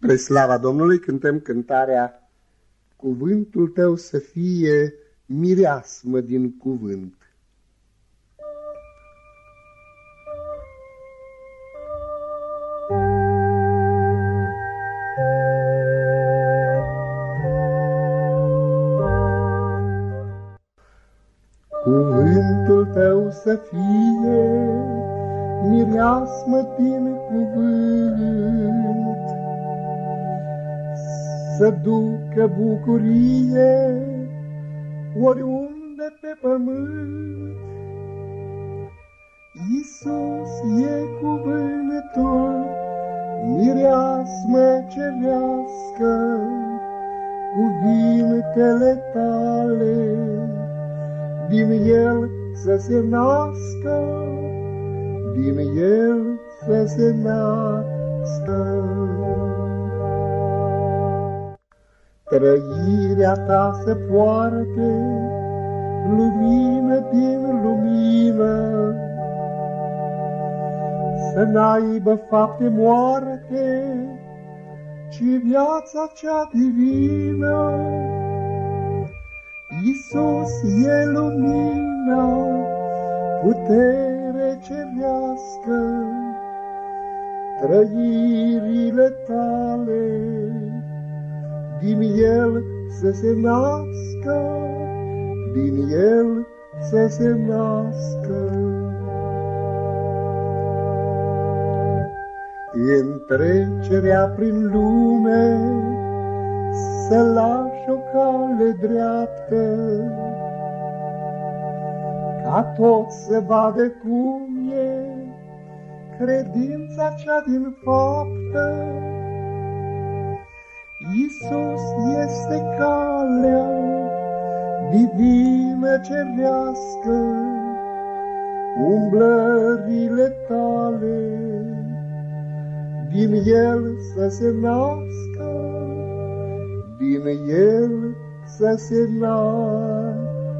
Pre slava Domnului cântăm cântarea Cuvântul tău să fie mireasmă din cuvânt. Cuvântul tău să fie mireasmă din cuvânt, Să ducă bucurie oriunde pe pământ. Iisus e cuvântul, mireasmă cerească, cuvintele tale, din el să se nască, din el să se nască. Trăirea ta să poarte lumină din lumină, Să n-aibă fapte moarte, ci viața cea divină. Iisus e lumina, putere cerească, trăirile tale, din el să se nască, din el să se nască. În trecerea prin lume, să lași o cale dreaptă, ca tot să vadă cum e credința cea din faptă. Iisus este calea divină cerească, umblările tale, din el să se nască din el să se nască.